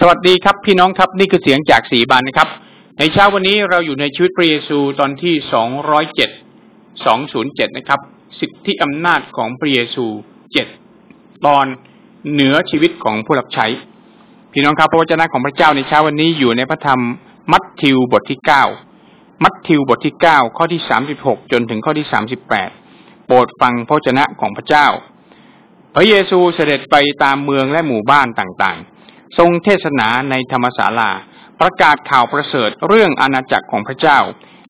สวัสดีครับพี่น้องครับนี่คือเสียงจากสีบานนะครับ ในเช้าวันนี้เราอยู่ในชีวิตพระเยซูตอนที่สองร้อยเจ็ดสองศูนย์เจ็ดนะครับ สิทธิอำนาจของพระเยซูเจ็ดตอนเหนือชีวิตของผู้รับใช้ พี่น้องครับพระวจนะของพระเจ้าในเช้าวันนี้อยู่ในพระธรรมมัทธิวบทที่เก้ามัทธิวบทที่เก้าข้อที่สามสิบหกจนถึงข้อที่สามสิบแปดโปรดฟังพระวจนะของพระเจ้า พระเยซูเสด็จไปตามเมืองและหมู่บ้านต่างๆ ทรงเทศนาในธรรมศาลา ประกาศข่าวประเสริฐเรื่องอาณาจักรของพระเจ้า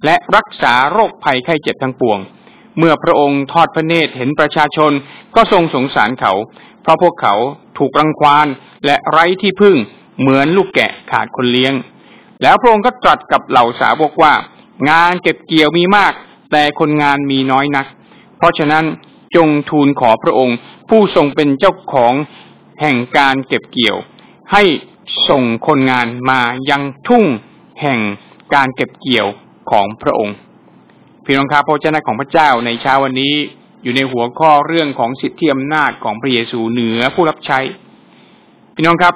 และรักษาโรคภัยไข้เจ็บทั้งปวง เมื่อพระองค์ทอดพระเนตรเห็นประชาชนก็ทรงสงสารเขา เพราะพวกเขาถูกรังควานและไร้ที่พึ่งเหมือนลูกแกะขาดคนเลี้ยง แล้วพระองค์ก็ตรัสกับเหล่าสาวกว่า งานเก็บเกี่ยวมีมาก แต่คนงานมีน้อยนัก เพราะฉะนั้นจงทูลขอพระองค์ผู้ทรงเป็นเจ้าของแห่งการเก็บเกี่ยว ให้ส่งคนงานมายังทุ่งแห่งการเก็บเกี่ยวของพระองค์ พี่น้องครับพระเจ้าของพระเจ้าในเช้าวันนี้อยู่ในหัวข้อเรื่องของสิทธิอำนาจของพระเยซูเหนือผู้รับใช้ พี่น้องครับ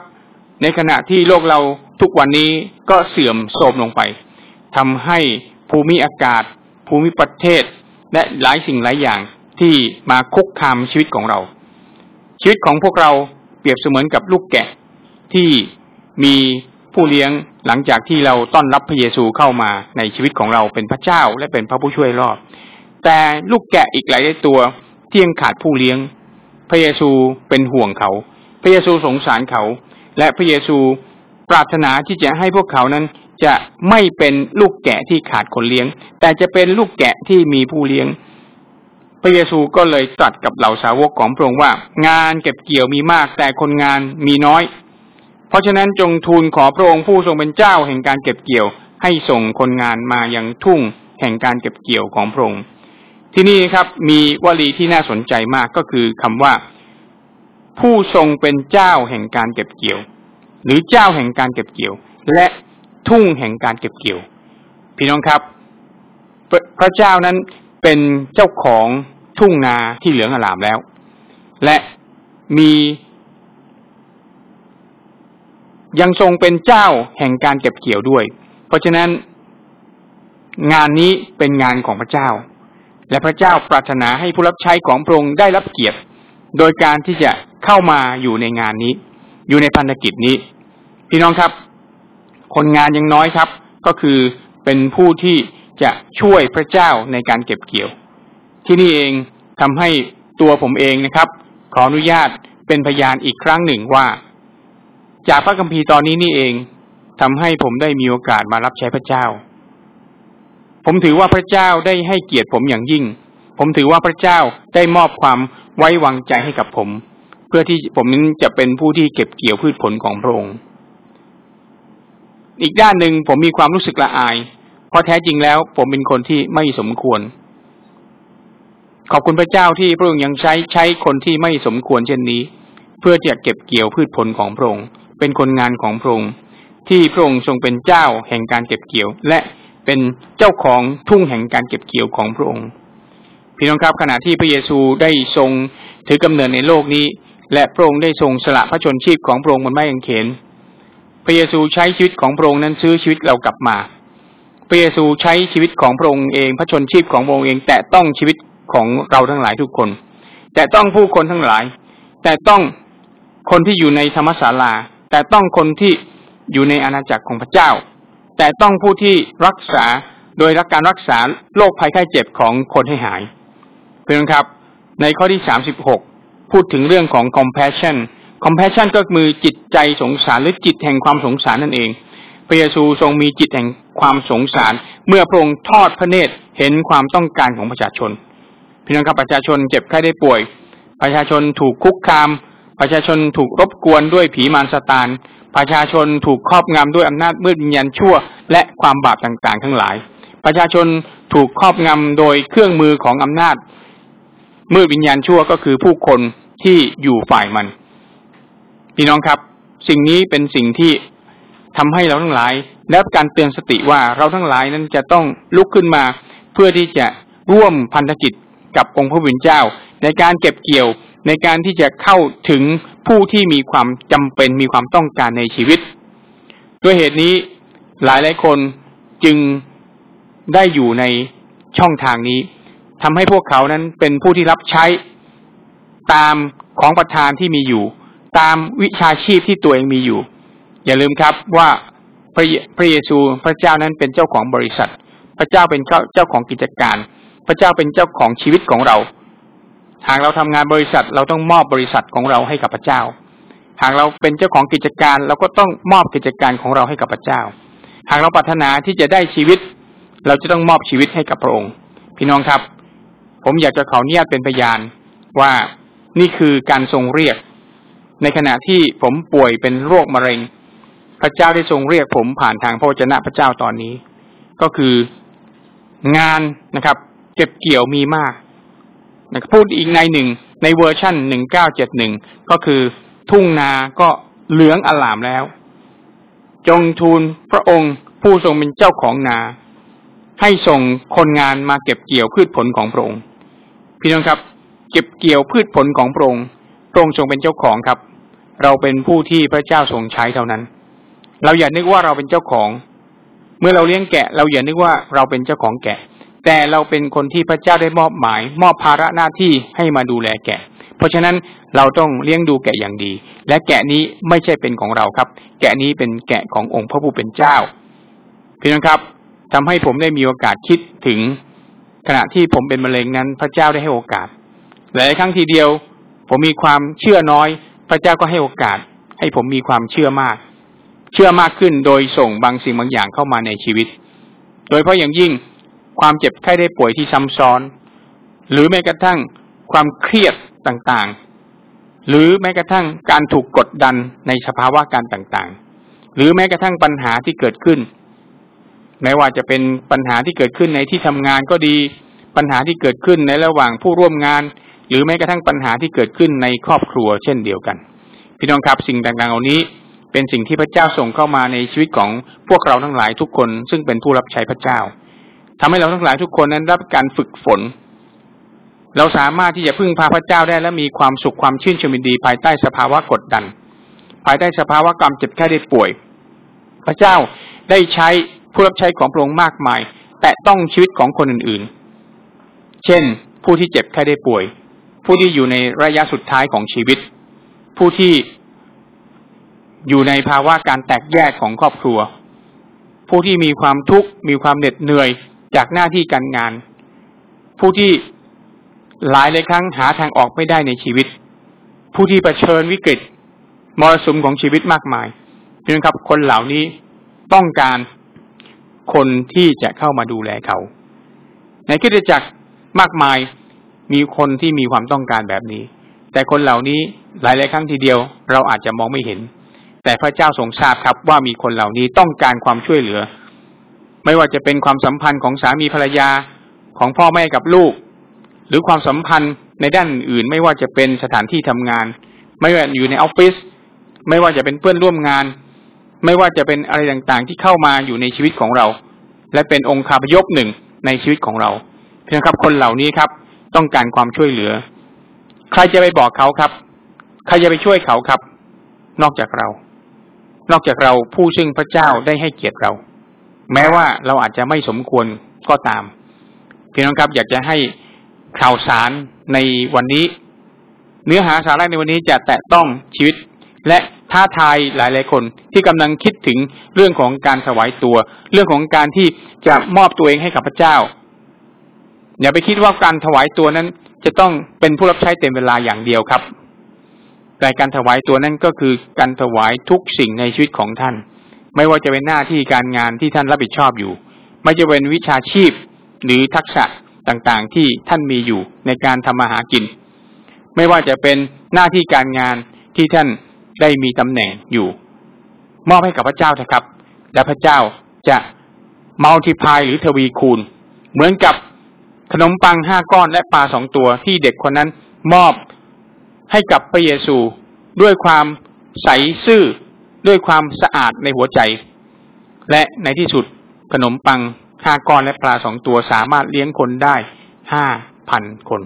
ในขณะที่โลกเราทุกวันนี้ก็เสื่อมโทรมลงไปทำให้ภูมิอากาศ ภูมิประเทศ และหลายสิ่งหลายอย่างที่มาคุกคามชีวิตของเรา ชีวิตของพวกเราเปรียบเสมือนกับลูกแกะ ที่มีผู้เลี้ยงหลังจากที่เราต้อนรับพระเยซูเข้ามาในชีวิตของเราเป็นพระเจ้าและเป็นพระผู้ช่วยรอด แต่ลูกแกะอีกหลายตัวที่ยังขาดผู้เลี้ยง พระเยซูเป็นห่วงเขา พระเยซูสงสารเขา และพระเยซูปรารถนาที่จะให้พวกเขานั้นจะไม่เป็นลูกแกะที่ขาดคนเลี้ยง แต่จะเป็นลูกแกะที่มีผู้เลี้ยง พระเยซูก็เลยตรัสกับเหล่าสาวกของพระองค์ว่า งานเก็บเกี่ยวมีมากแต่คนงานมีน้อย เพราะฉะนั้นจงทูลขอพระองค์ผู้ทรงเป็นเจ้าแห่งการเก็บเกี่ยว ให้ส่งคนงานมายังทุ่งแห่งการเก็บเกี่ยวของพระองค์ ที่นี่ครับมีวลีที่น่าสนใจมากก็คือคำว่า ผู้ทรงเป็นเจ้าแห่งการเก็บเกี่ยว หรือเจ้าแห่งการเก็บเกี่ยว และทุ่งแห่งการเก็บเกี่ยว พี่น้องครับ พระเจ้านั้นเป็นเจ้าของทุ่งนาที่เหลืองอลามแล้ว และมี ยังทรงเป็นเจ้าแห่งการเก็บเกี่ยวด้วย เพราะฉะนั้น งานนี้เป็นงานของพระเจ้า และพระเจ้าปรารถนาให้ผู้รับใช้ของพระองค์ได้รับเกียรติ โดยการที่จะเข้ามาอยู่ในงานนี้ อยู่ในพันธกิจนี้ พี่น้องครับ คนงานยังน้อยครับ ก็คือเป็นผู้ที่จะช่วยพระเจ้าในการเก็บเกี่ยว ที่นี่เองทำให้ตัวผมเองนะครับ ขออนุญาตเป็นพยานอีกครั้งหนึ่งว่า จากพระคัมภีร์ตอนนี้นี่เองทำให้ผมได้มีโอกาสมารับใช้พระเจ้า ผมถือว่าพระเจ้าได้ให้เกียรติผมอย่างยิ่ง ผมถือว่าพระเจ้าได้มอบความไว้วางใจให้กับผม เพื่อที่ผมนั้นจะเป็นผู้ที่เก็บเกี่ยวพืชผลของพระองค์ อีกด้านหนึ่งผมมีความรู้สึกละอาย เพราะแท้จริงแล้วผมเป็นคนที่ไม่สมควร ขอบคุณพระเจ้าที่พระองค์ยังใช้ใช้คนที่ไม่สมควรเช่นนี้ เพื่อจะเก็บเกี่ยวพืชผลของพระองค์ เป็นคนงานของพระองค์ที่พระองค์ทรงเป็นเจ้าแห่งการเก็บเกี่ยว และเป็นเจ้าของทุ่งแห่งการเก็บเกี่ยวของพระองค์พี่น้องครับขณะที่พระเยซูได้ทรงถือกำเนิดในโลกนี้ และพระองค์ได้ทรงสละพระชนชีพของพระองค์บนไม้กางเขนพระเยซูใช้ชีวิตของพระองค์นั้นซื้อชีวิตเรากลับมาพระเยซูใช้ชีวิตของพระองค์เองพระชนชีพของพระองค์เอง แต่ต้องชีวิตของเราทั้งหลายทุกคน แต่ต้องผู้คนทั้งหลาย แต่ต้องคนที่อยู่ในธรรมศาลา แต่ต้องคนที่อยู่ในอาณาจักรของพระเจ้า แต่ต้องผู้ที่รักษาโดยรักการรักษาโรคภัยไข้เจ็บของคนให้หาย เพื่อนครับ ในข้อที่สามสิบหกพูดถึงเรื่องของ compassion compassion ก็คือจิตใจสงสารหรือจิตแห่งความสงสารนั่นเอง พระเยซูทรงมีจิตแห่งความสงสาร เมื่อพระองค์ทอดพระเนตรเห็นความต้องการของประชาชนพี่น้องครับประชาชนเจ็บไข้ได้ป่วย ประชาชนถูกคุกคาม ประชาชนถูกรบกวนด้วยผีมารซาตานประชาชนถูกครอบงำด้วยอำนาจมืดวิญญาณชั่ว และความบาปต่างๆ ทั้งหลาย ประชาชนถูกครอบงำโดยเครื่องมือของอำนาจมืดวิญญาณชั่วก็คือผู้คนที่อยู่ฝ่ายมันพี่น้องครับ สิ่งนี้เป็นสิ่งที่ทำให้เราทั้งหลายได้รับการเตือนสติว่าเราทั้งหลายนั้นจะต้องลุกขึ้นมา เพื่อที่จะร่วมพันธกิจกับองค์พระผู้เป็นเจ้า ในการเก็บเกี่ยว ในการที่จะเข้าถึงผู้ที่มีความจำเป็นมีความต้องการในชีวิต ด้วยเหตุนี้หลายหลายคนจึงได้อยู่ในช่องทางนี้ทำให้พวกเขานั้นเป็นผู้ที่รับใช้ตามของประทานที่มีอยู่ ตามวิชาชีพที่ตัวเองมีอยู่ อย่าลืมครับว่าพระพระเยซูพระเจ้านั้นเป็นเจ้าของบริษัท พระเจ้าเป็นเจ้าเจ้าของกิจการ พระเจ้าเป็นเจ้าของชีวิตของเรา หากเราทำงานบริษัทเราต้องมอบบริษัทของเราให้กับพระเจ้า หากเราเป็นเจ้าของกิจการเราก็ต้องมอบกิจการของเราให้กับพระเจ้า หากเราปรารถนาที่จะได้ชีวิต เราจะต้องมอบชีวิตให้กับพระองค์ พี่น้องครับ ผมอยากจะขออนุญาตเป็นพยานว่านี่คือการทรงเรียก ในขณะที่ผมป่วยเป็นโรคมะเร็ง พระเจ้าได้ทรงเรียกผมผ่านทางพระวจนะพระเจ้าตอนนี้ ก็คืองานนะครับ เก็บเกี่ยวมีมาก พูดอีกในหนึ่งในเวอร์ชั่นหนึ่งเก้าเจ็ดหนึ่งก็คือทุ่งนาก็เหลืองอลามแล้ว จงทูลพระองค์ผู้ทรงเป็นเจ้าของนา ให้ส่งคนงานมาเก็บเกี่ยวพืชผลของพระองค์พี่น้องครับ เก็บเกี่ยวพืชผลของพระองค์พระองค์ทรงเป็นเจ้าของครับ เราเป็นผู้ที่พระเจ้าทรงใช้เท่านั้น เราอย่านึกว่าเราเป็นเจ้าของ เมื่อเราเลี้ยงแกะ เราอย่านึกว่าเราเป็นเจ้าของแกะ แต่เราเป็นคนที่พระเจ้าได้มอบหมาย มอบภาระหน้าที่ให้มาดูแลแกะ เพราะฉะนั้นเราต้องเลี้ยงดูแกะอย่างดี และแกะนี้ไม่ใช่เป็นของเราครับ แกะนี้เป็นแกะขององค์พระผู้เป็นเจ้าพี่น้องครับทำให้ผมได้มีโอกาสคิดถึงขณะที่ผมเป็นมะเร็งนั้น พระเจ้าได้ให้โอกาสหลายครั้งทีเดียว ผมมีความเชื่อน้อย พระเจ้าก็ให้โอกาส ให้ผมมีความเชื่อมาก เชื่อมากขึ้นโดยส่งบางสิ่งบางอย่างเข้ามาในชีวิต โดยเพราะอย่างยิ่ง ความเจ็บไข้ได้ป่วยที่ซ้ำซ้อน หรือแม้กระทั่งความเครียดต่างๆ หรือแม้กระทั่งการถูกกดดันในสภาวะการต่างๆ หรือแม้กระทั่งปัญหาที่เกิดขึ้นแม้ว่าจะเป็นปัญหาที่เกิดขึ้นในที่ทำงานก็ดี ปัญหาที่เกิดขึ้นในระหว่างผู้ร่วมงาน หรือแม้กระทั่งปัญหาที่เกิดขึ้นในครอบครัวเช่นเดียวกัน พี่น้องครับสิ่งต่างๆเหล่านี้เป็นสิ่งที่พระเจ้าส่งเข้ามาในชีวิตของพวกเราทั้งหลายทุกคน ซึ่งเป็นผู้รับใช้พระเจ้า ทำให้เราทั้งหลายทุกคนนั้นรับการฝึกฝน เราสามารถที่จะพึ่งพาพระเจ้าได้และมีความสุขความชื่นชมินดี ภายใต้สภาวะกดดัน ภายใต้สภาวะกรรมเจ็บแค่ได้ป่วย พระเจ้าได้ใช้ผู้รับใช้ของพระองค์มากมาย แต่ต้องชีวิตของคนอื่นๆ เช่น ผู้ที่เจ็บแค่ได้ป่วย ผู้ที่อยู่ในระยะสุดท้ายของชีวิต ผู้ที่อยู่ในภาวะการแตกแยกของครอบครัว ผู้ที่มีความทุกข์มีความเหน็ดเหนื่อย จากหน้าที่การงาน ผู้ที่หลายหลายครั้งหาทางออกไม่ได้ในชีวิต ผู้ที่เผชิญวิกฤตมรสุมของชีวิตมากมายนี่ครับ คนเหล่านี้ต้องการคนที่จะเข้ามาดูแลเขา ในคิดจักรมากมายมีคนที่มีความต้องการแบบนี้ แต่คนเหล่านี้หลายๆครั้งทีเดียวเราอาจจะมองไม่เห็น แต่พระเจ้าทรงทราบครับว่ามีคนเหล่านี้ต้องการความช่วยเหลือ ไม่ว่าจะเป็นความสัมพันธ์ของสามีภรรยาของพ่อแม่กับลูก หรือความสัมพันธ์ในด้านอื่น ไม่ว่าจะเป็นสถานที่ทำงาน ไม่ว่าอยู่ในออฟฟิศไม่ว่าจะเป็นเพื่อนร่วมงาน ไม่ว่าจะเป็นอะไรต่างๆ ที่เข้ามาอยู่ในชีวิตของเรา และเป็นองค์คาพยพหนึ่งในชีวิตของเรา เพียงครับคนเหล่านี้ครับ ต้องการความช่วยเหลือ ใครจะไปบอกเขาครับ ใครจะไปช่วยเขาครับ นอกจากเรา นอกจากเราผู้ซึ่งพระเจ้าได้ให้เกียรติเรา แม้ว่าเราอาจจะไม่สมควรก็ตามพี่น้องครับ อยากจะให้ข่าวสารในวันนี้ เนื้อหาสาระในวันนี้จะแตะต้องชีวิต และท้าทายหลายๆคนที่กำลังคิดถึงเรื่องของการถวายตัว เรื่องของการที่จะมอบตัวเองให้กับพระเจ้า อย่าไปคิดว่าการถวายตัวนั้น จะต้องเป็นผู้รับใช้เต็มเวลาอย่างเดียวครับแต่การถวายตัวนั้นก็คือการถวายทุกสิ่งในชีวิตของท่าน ไม่ว่าจะเป็นหน้าที่การงานที่ท่านรับผิดชอบอยู่ ไม่จะเป็นวิชาชีพหรือทักษะต่างๆ ที่ท่านมีอยู่ในการทำมาหากิน ไม่ว่าจะเป็นหน้าที่การงานที่ท่านได้มีตำแหน่งอยู่ มอบให้กับพระเจ้าเถอะครับ และพระเจ้าจะมัลติพายหรือทวีคูณ เหมือนกับขนมปังห้าก้อนและปลาสองตัวที่เด็กคนนั้นมอบให้กับพระเยซูด้วยความใสซื่อ ด้วยความสะอาดในหัวใจ และในที่สุดขนมปังห้าก้อนและปลาสองตัวสามารถเลี้ยงคนได้ห้าพันคน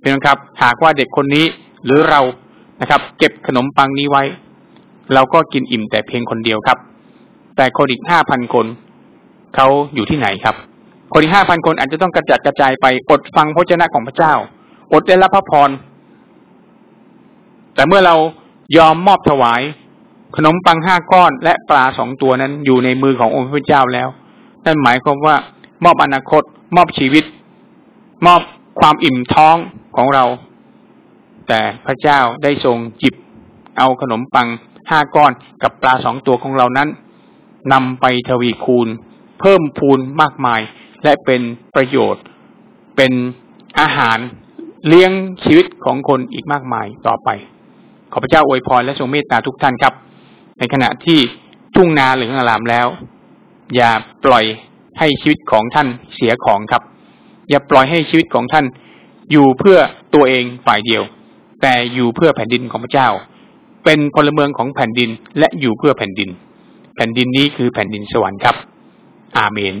เป็นครับ หากว่าเด็กคนนี้หรือเรานะครับ เก็บขนมปังนี้ไว้ เราก็กินอิ่มแต่เพียงคนเดียวครับ แต่คนอีกห้าพันคนเขาอยู่ที่ไหนครับ คนอีกห้าพันคนอาจจะต้องกระจัดกระจายไปอดฟังพระเจ้าของพระเจ้า อดได้รับพระพรแต่เมื่อเรายอมมอบถวาย ขนมปังห้าก้อนและปลาสองตัวนั้นอยู่ในมือขององค์พระเจ้าแล้ว นั่นหมายความว่ามอบอนาคต มอบชีวิต มอบความอิ่มท้องของเรา แต่พระเจ้าได้ทรงจิบ เอาขนมปังห้าก้อนกับปลาสองตัวของเรานั้นนำไปทวีคูณ เพิ่มพูนมากมาย และเป็นประโยชน์ เป็นอาหารเลี้ยงชีวิตของคนอีกมากมายต่อไป ขอพระเจ้าอวยพรและทรงเมตตาทุกท่านครับ ในขณะที่ทุ่งนาเหลืองอลามแล้ว อย่าปล่อยให้ชีวิตของท่านเสียของครับ อย่าปล่อยให้ชีวิตของท่าน อยู่เพื่อตัวเองฝ่ายเดียว แต่อยู่เพื่อแผ่นดินของพระเจ้า เป็นพลเมืองของแผ่นดินและอยู่เพื่อแผ่นดิน แผ่นดินนี้คือแผ่นดินสวรรค์ครับ อาเมน